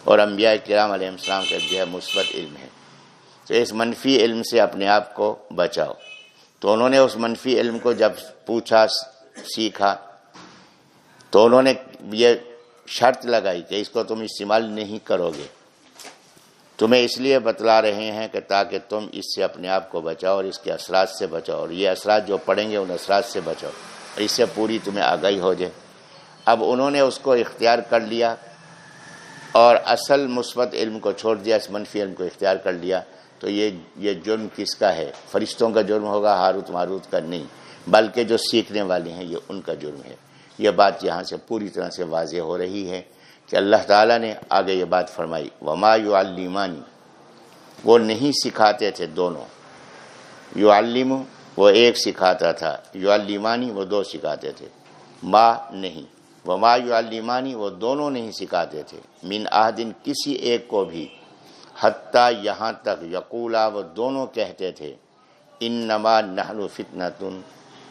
اور انبیاء کرام علیہ السلام کا جو ہے مثبت علم ہے۔ تو اس منفی علم سے اپنے آپ کو بچاؤ۔ تو انہوں نے اس منفی علم کو جب پوچھا، سیکھا، تو انہوں نے یہ شرط لگائی کہ اس کو تم استعمال نہیں کرو گے۔ تمہیں اس لیے بتلا رہے ہیں کہ تاکہ تم اس سے اپنے آپ کو بچاؤ اور اس کے اثرات سے بچاؤ اور یہ اثرات جو پڑیں گے ان اثرات سے بچاؤ اور اس سے پوری تمہیں آگاہی ہو جائے۔ اب انہوں نے اس کو اختیار کر لیا اور اصل مثبت علم کو چھوڑ دیا، اس منفی علم کو اختیار کر لیا۔ تو یہ یہ جرم کس کا ہے؟ فرشتوں کا جرم ہوگا، ہاروت ماروت کا نہیں، بلکہ جو سیکھنے والے ہیں، یہ ان کا جرم ہے۔ یہ بات یہاں سے پوری طرح سے واضح ہو رہی ہے۔ کہ اللہ تعالیٰ نے آگے یہ بات فرمائی، وما یو علیمانی وہ نہیں سکھاتے تھے دونوں۔ یو علم وہ ایک سکھاتا تھا۔ یو علیمانی وہ دو سکھاتے تھے۔ ما نہیں۔ وما یو علیمانی وہ دونوں نہیں سکھاتے تھے۔ من آدن کسی ایک کو بھی۔ حتیٰ یہاں تک یقولا وہ دونوں کہتے تھے ان نما نہل فتن تن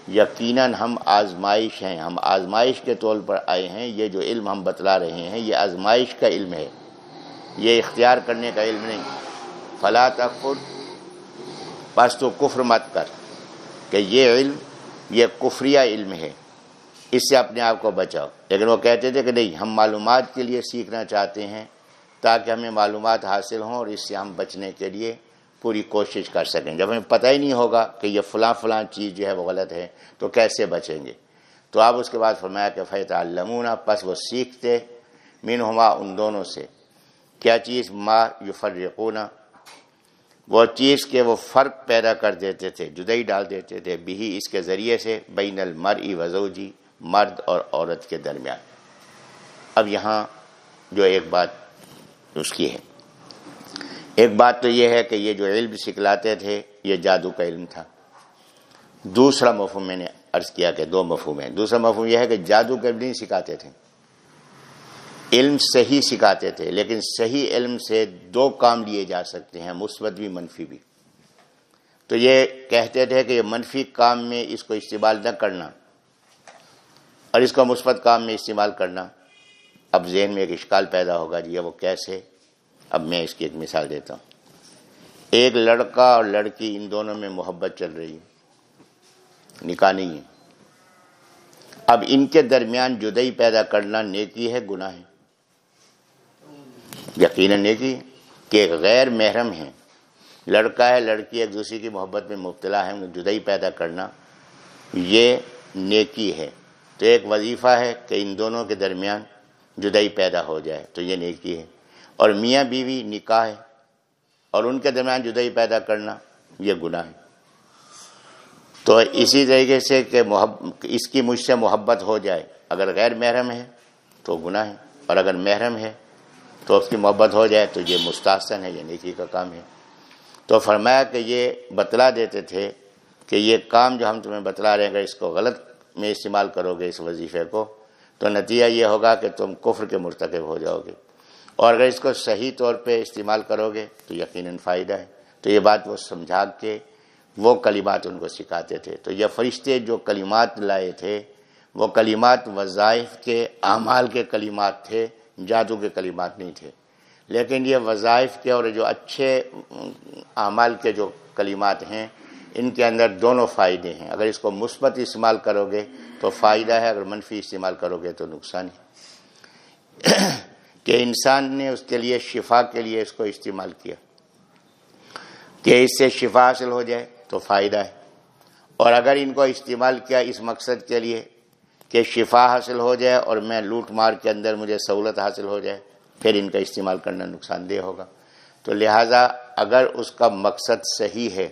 یقیناً ہم آزمائش ہیں، ہم آزمائش کے طور پر آئے ہیں، یہ جو علم ہم بتلا رہے ہیں، یہ آزمائش کا علم ہے۔ یہ اختیار کرنے کا علم نہیں۔ فلا خود بس تو کفر مت کر کہ یہ علم، یہ کفریہ علم ہے۔ اس سے اپنے آپ کو بچاؤ۔ لیکن وہ کہتے تھے کہ نہیں، ہم معلومات کے لیے سیکھنا چاہتے ہیں تاکہ ہمیں معلومات حاصل ہوں اور اس سے ہم بچنے کے لیے پوری کوشش کر سکیں۔ جب ہمیں پتہ ہی نہیں ہوگا کہ یہ فلاں فلاں چیز جو ہے وہ غلط ہے، تو کیسے بچیں گے؟ تو آپ اس کے بعد فرمایا کہ فیط المونہ پس وہ سیکھتے۔ مین ہما ان دونوں سے۔ کیا چیز؟ ما یفرقونا وہ چیز کے وہ فرق پیدا کر دیتے تھے جدئی ڈال دیتے تھے۔ بھی اس کے ذریعے سے۔ بین المر وضوجی مرد اور عورت کے درمیان۔ اب یہاں جو ایک بات اس کی ہے۔ ایک بات تو یہ ہے کہ یہ جو علم سکھلاتے تھے، یہ جادو کا علم تھا۔ دوسرا مفہوم میں نے عرض کیا کہ دو مفہوم ہیں۔ دوسرا مفہوم یہ ہے کہ جادو کا علم نہیں سکھاتے تھے۔ علم صحیح سکھاتے تھے، لیکن صحیح علم سے دو کام لیے جا سکتے ہیں، مثبت بھی، منفی بھی۔ تو یہ کہتے تھے کہ یہ منفی کام میں اس کو استعمال نہ کرنا، اور اس کو مثبت کام میں استعمال کرنا، اب ذہن میں ایک اشکال پیدا ہوگا جی وہ کیسے اب میں اس کی ایک مثال دیتا ہوں۔ ایک لڑکا اور لڑکی ان دونوں میں محبت چل رہی ہے نکاح نہیں ہے۔ اب ان کے درمیان جدئی پیدا کرنا نیکی ہے، گناہ ہے۔ یقیناً نیکی کہ غیر محرم ہے لڑکا ہے، لڑکی ایک دوسرے کی محبت میں مبتلا ہے انہیں جدئی پیدا کرنا یہ نیکی ہے۔ تو ایک وظیفہ ہے کہ ان دونوں کے درمیان جدئی پیدا ہو جائے۔ تو یہ نیکی ہے۔ اور میاں بیوی نکاح ہے اور ان کے درمیان جدئی پیدا کرنا یہ گناہ ہے۔ تو اسی طریقے سے کہ محب، اس کی مجھ سے محبت ہو جائے، اگر غیر محرم ہے تو گناہ ہے، اور اگر محرم ہے تو اس کی محبت ہو جائے تو یہ مستحسن ہے، یہ نیکی کا کام ہے۔ تو فرمایا کہ یہ بتلا دیتے تھے کہ یہ کام جو ہم تمہیں بتلا رہے ہیں، اگر اس کو غلط میں استعمال کرو گے، اس وظیفے کو، تو نتیجہ یہ ہوگا کہ تم کفر کے مرتکب ہو جاؤ گے۔ اور اگر اس کو صحیح طور پہ استعمال کرو گے تو یقیناً فائدہ ہے۔ تو یہ بات وہ سمجھا کے وہ کلمات ان کو سکھاتے تھے۔ تو یہ فرشتے جو کلمات لائے تھے، وہ کلمات وظائف کے، اعمال کے کلمات تھے، جادو کے کلمات نہیں تھے۔ لیکن یہ وظائف کے اور جو اچھے اعمال کے جو کلمات ہیں، ان کے اندر دونوں فائدے ہیں۔ اگر اس کو مثبت استعمال کرو گے تو فائدہ ہے، اگر منفی استعمال کرو گے تو نقصان ہے۔ کہ انسان نے اس کے لیے شفا کے لیے اس کو استعمال کیا۔ کہ اس سے شفا حاصل ہو جائے تو فائدہ ہے۔ اور اگر ان کو استعمال کیا اس مقصد کے لیے کہ شفا حاصل ہو جائے اور میں لوٹ مار کے اندر مجھے سہولت حاصل ہو جائے، پھر ان کا استعمال کرنا نقصان دہ ہوگا۔ تو لہٰذا اگر اس کا مقصد صحیح ہے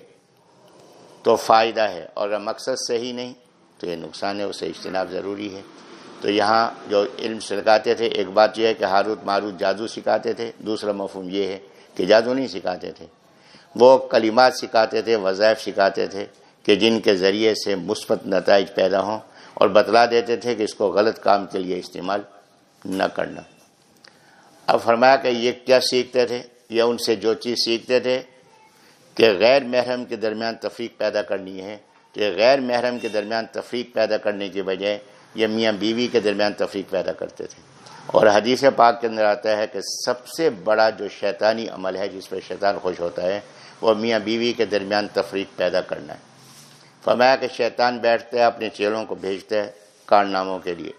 تو فائدہ ہے، اور اگر مقصد صحیح نہیں تو یہ نقصان ہے، اسے اجتناب ضروری ہے۔ تو یہاں جو علم سکھاتے تھے، ایک بات یہ ہے کہ ہاروت ماروت جادو سکھاتے تھے، دوسرا مفہوم یہ ہے کہ جادو نہیں سکھاتے تھے۔ وہ کلمات سکھاتے تھے، وظائف سکھاتے تھے کہ جن کے ذریعے سے مثبت نتائج پیدا ہوں اور بتلا دیتے تھے کہ اس کو غلط کام کے لیے استعمال نہ کرنا۔ اب فرمایا کہ یہ کیا سیکھتے تھے؟ یا ان سے جو چیز سیکھتے تھے کہ غیر محرم کے درمیان تفریق پیدا کرنی ہے، کہ غیر محرم کے درمیان تفریق پیدا کرنے کی بجائے یہ میاں بیوی کے درمیان تفریق پیدا کرتے تھے۔ اور حدیث پاک کے اندر آتا ہے کہ سب سے بڑا جو شیطانی عمل ہے جس پہ شیطان خوش ہوتا ہے، وہ میاں بیوی کے درمیان تفریق پیدا کرنا ہے۔ فرمایا کہ شیطان بیٹھتے ہیں اپنے چیلوں کو بھیجتے ہیں کارناموں کے لیے۔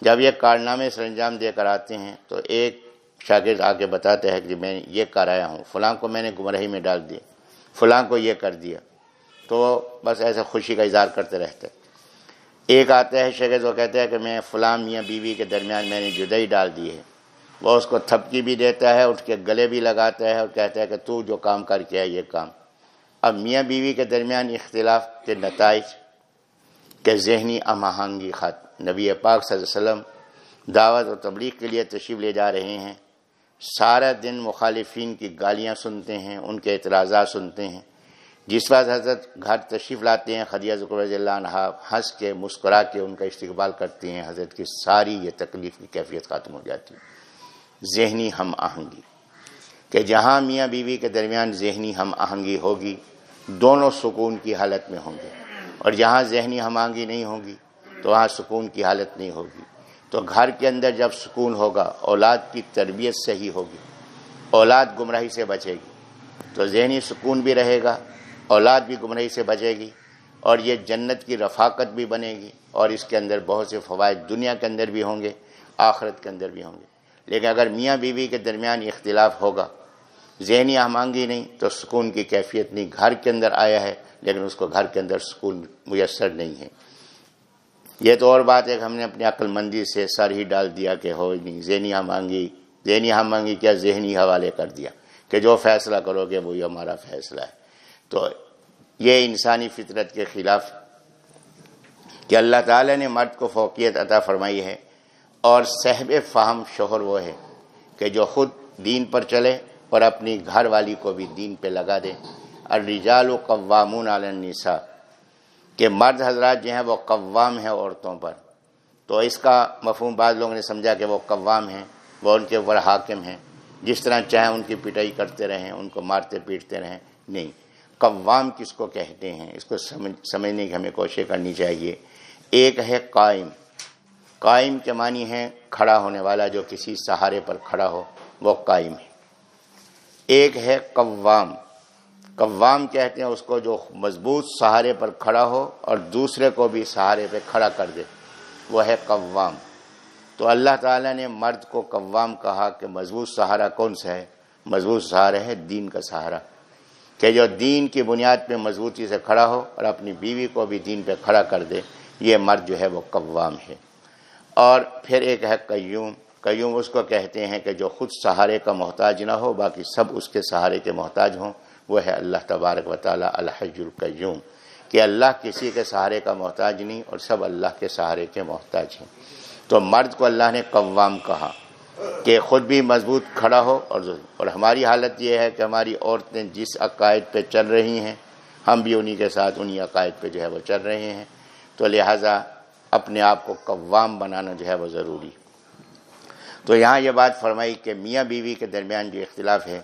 جب یہ کارنامے سر انجام دے کر آتے ہیں تو ایک شاگرد آ کے بتاتے ہیں کہ میں یہ کرایا ہوں، فلاں کو میں نے گمرہی میں ڈال دیا، فلاں کو یہ کر دیا۔ تو بس ایسے خوشی کا اظہار کرتے رہتے ایک آتا ہے شاگرد وہ کہتے ہیں کہ میں فلاں میاں بیوی کے درمیان میں نے جدئی ڈال دی ہے۔ وہ اس کو تھپکی بھی دیتا ہے، اٹھ کے گلے بھی لگاتا ہے اور کہتا ہے کہ تو جو کام کر کے ہے یہ کام۔ اب میاں بیوی کے درمیان اختلاف کے نتائج کے ذہنی امہانگی خط۔ نبی پاک صلی اللہ علیہ وسلم دعوت و تبلیغ کے لیے تشریف لے جا رہے ہیں۔ سارا دن مخالفین کی گالیاں سنتے ہیں، ان کے اعتراضات سنتے ہیں۔ جس بات حضرت گھر تشریف لاتے ہیں خدیہ ذکر رضی اللہ عنہ ہنس کے مسکرا کے ان کا استقبال کرتے ہیں، حضرت کی ساری یہ تکلیف کی کیفیت ختم ہو جاتی ہے۔ ذہنی ہم آہنگی۔ کہ جہاں میاں بیوی کے درمیان ذہنی ہم آہنگی ہوگی، دونوں سکون کی حالت میں ہوں گے۔ اور جہاں ذہنی ہم آہنگی نہیں ہوگی تو وہاں سکون کی حالت نہیں ہوگی۔ تو گھر کے اندر جب سکون ہوگا، اولاد کی تربیت صحیح ہوگی، اولاد گمراہی سے بچے گی۔ تو ذہنی سکون بھی رہے گا اولاد بھی گمراہی سے بچے گی اور یہ جنت کی رفاقت بھی بنے گی اور اس کے اندر بہت سے فوائد دنیا کے اندر بھی ہوں گے، آخرت کے اندر بھی ہوں گے۔ لیکن اگر میاں بیوی کے درمیان اختلاف ہوگا، ذہنی آمانگی نہیں، تو سکون کی کیفیت نہیں۔ گھر کے اندر آیا ہے، لیکن اس کو گھر کے اندر سکون میسر نہیں ہے۔ یہ تو اور بات ہے کہ ہم نے اپنی عقل مندی سے سر ہی ڈال دیا کہ ہو نہیں، ذہنی مانگی ذہنی مانگی کیا ذہنی حوالے کر دیا کہ جو فیصلہ کرو گے وہی ہمارا فیصلہ ہے۔ تو یہ انسانی فطرت کے خلاف کہ اللہ تعالی نے مرد کو فوقیت عطا فرمائی ہے اور صحب فہم شوہر وہ ہے کہ جو خود دین پر چلے اور اپنی گھر والی کو بھی دین پہ لگا دے۔ الرجال و قوامون علی النساء۔ کہ مرد حضرات جو ہیں وہ قوام ہیں عورتوں پر۔ تو اس کا مفہوم بعض لوگوں نے سمجھا کہ وہ قوام ہیں، وہ ان کے اوپر حاکم ہیں۔ جس طرح چاہیں ان کی پٹائی کرتے رہیں، ان کو مارتے پیٹتے رہیں، نہیں۔ قوام کس کو کہتے ہیں؟ اس کو سمجھنے کی ہمیں کوشش کرنی چاہیے۔ ایک ہے قائم۔ قائم کے معنی ہے کھڑا ہونے والا جو کسی سہارے پر کھڑا ہو، وہ قائم ہے۔ ایک ہے قوام۔ قوام کہتے ہیں اس کو جو مضبوط سہارے پر کھڑا ہو اور دوسرے کو بھی سہارے پہ کھڑا کر دے۔ وہ ہے قوام۔ تو اللہ تعالیٰ نے مرد کو قوام کہا کہ مضبوط سہارا کون سا ہے؟ مضبوط سہارا ہے دین کا سہارا۔ کہ جو دین کی بنیاد پہ مضبوطی سے کھڑا ہو اور اپنی بیوی کو بھی دین پہ کھڑا کر دے، یہ مرد جو ہے وہ قوام ہے۔ اور پھر ایک ہے قیوم۔ قیوم اس کو کہتے ہیں کہ جو خود سہارے کا محتاج نہ ہو، باقی سب اس کے سہارے کے محتاج ہوں، وہ ہے اللہ تبارک و تعالیٰ الحج القیوم۔ کہ اللہ کسی کے سہارے کا محتاج نہیں اور سب اللہ کے سہارے کے محتاج ہیں۔ تو مرد کو اللہ نے قوام کہا۔ کہ خود بھی مضبوط کھڑا ہو اور اور ہماری حالت یہ ہے کہ ہماری عورتیں جس عقائد پہ چل رہی ہیں، ہم بھی انہی کے ساتھ انہی عقائد پہ جو ہے وہ چل رہے ہیں۔ تو لہٰذا اپنے آپ کو قوام بنانا جو ہے وہ ضروری۔ تو یہاں یہ بات فرمائی کہ میاں بیوی کے درمیان جو اختلاف ہے،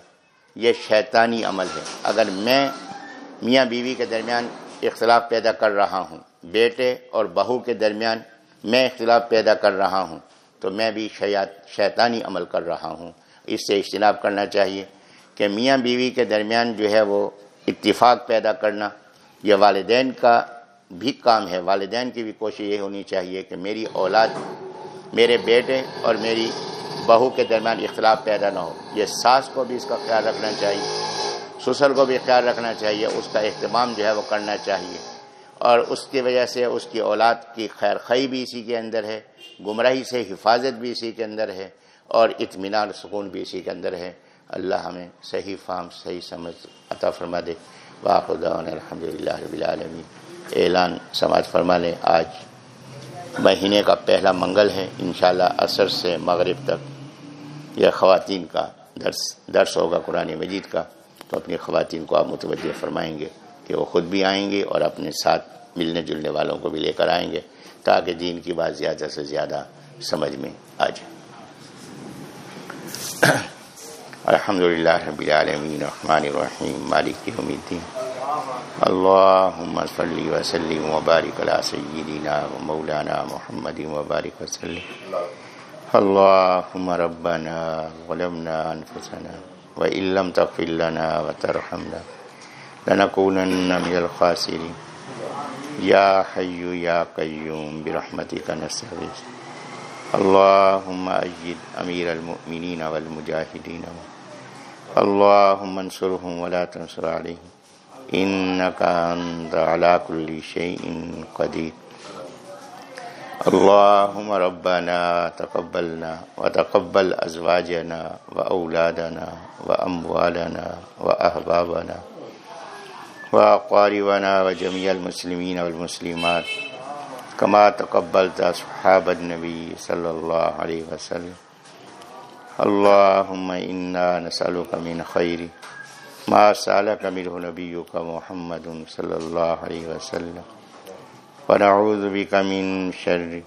یہ شیطانی عمل ہے۔ اگر میں میاں بیوی کے درمیان اختلاف پیدا کر رہا ہوں، بیٹے اور بہو کے درمیان میں اختلاف پیدا کر رہا ہوں تو میں بھی شیطانی عمل کر رہا ہوں۔ اس سے اجتناب کرنا چاہیے کہ میاں بیوی کے درمیان جو ہے وہ اتفاق پیدا کرنا، یہ والدین کا بھی کام ہے۔ والدین کی بھی کوشش یہ ہونی چاہیے کہ میری اولاد میرے بیٹے اور میری بہو کے درمیان اختلاف پیدا نہ ہو۔ یہ ساس کو بھی اس کا خیال رکھنا چاہیے، سسر کو بھی خیال رکھنا چاہیے، اس کا اہتمام جو ہے وہ کرنا چاہیے۔ اور اس کی وجہ سے اس کی اولاد کی خیر خی بھی اسی کے اندر ہے۔ گمراہی سے حفاظت بھی اسی کے اندر ہے اور اطمینان سکون بھی اسی کے اندر ہے۔ اللہ ہمیں صحیح فام صحیح سمجھ عطا فرما دے۔ واقع الحمد للہ رب العالمین۔ اعلان سماج فرما لیں۔ آج مہینے کا پہلا منگل ہے۔ انشاءاللہ عصر سے مغرب تک یہ خواتین کا درس درس ہوگا قرآن مجید کا۔ تو اپنی خواتین کو آپ متوجہ فرمائیں گے کہ وہ خود بھی آئیں گے اور اپنے ساتھ ملنے جلنے والوں کو بھی لے کر آئیں گے۔ تاکہ دین کی بات زیادہ سے زیادہ سمجھ میں آ جائے۔ الحمد للہ رب العالمین، الرحمن الرحیم، مالک یوم الدین۔ اللہم صلی وسلم وبارک علی سیدنا و مولانا محمد وبارک وسلم۔ اللہم ربنا ظلمنا انفسنا وإن لم تغفر لنا وترحمنا لنكونن من الخاسرين يا حي يا قيوم برحمتك نستغيث. اللهم أجد أمير المؤمنين والمجاهدين. اللهم انصرهم ولا تنصر عليهم. إنك أنت على كل شيء قدير. اللهم ربنا تقبلنا وتقبل أزواجنا وأولادنا وأموالنا وأحبابنا. وأقاربنا وجميع المسلمين والمسلمات كما تقبلت أصحاب النبي صلى الله عليه وسلم. اللهم إنا نسألك من خير ما سألك منه نبيك محمد صلى الله عليه وسلم. ونعوذ بك من شر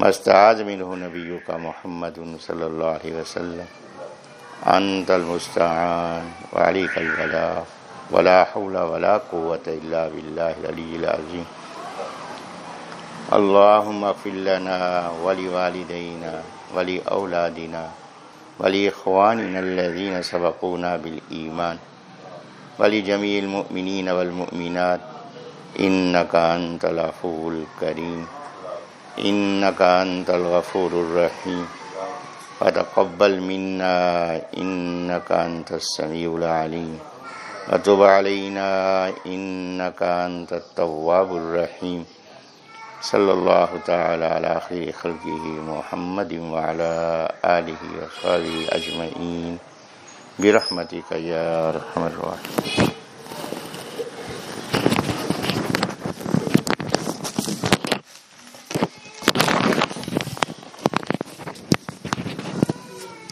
ما استعاذ منه نبيك محمد صلى الله عليه وسلم. أنت المستعان وعليك البلاغ. ولا حول ولا قوة إلا بالله العلي العظيم. اللهم اغفر لنا ولوالدينا ولأولادنا ولإخواننا الذين سبقونا بالإيمان ولجميع المؤمنين والمؤمنات. إنك أنت العفو الكريم. إنك أنت الغفور الرحيم. وتقبل منا إنك أنت السميع العليم. وتب علينا إنك أنت التواب الرحيم. صلى الله تعالى على خير خلقه محمد وعلى آله وصحبه أجمعين. برحمتك يا رحمة الراحمين.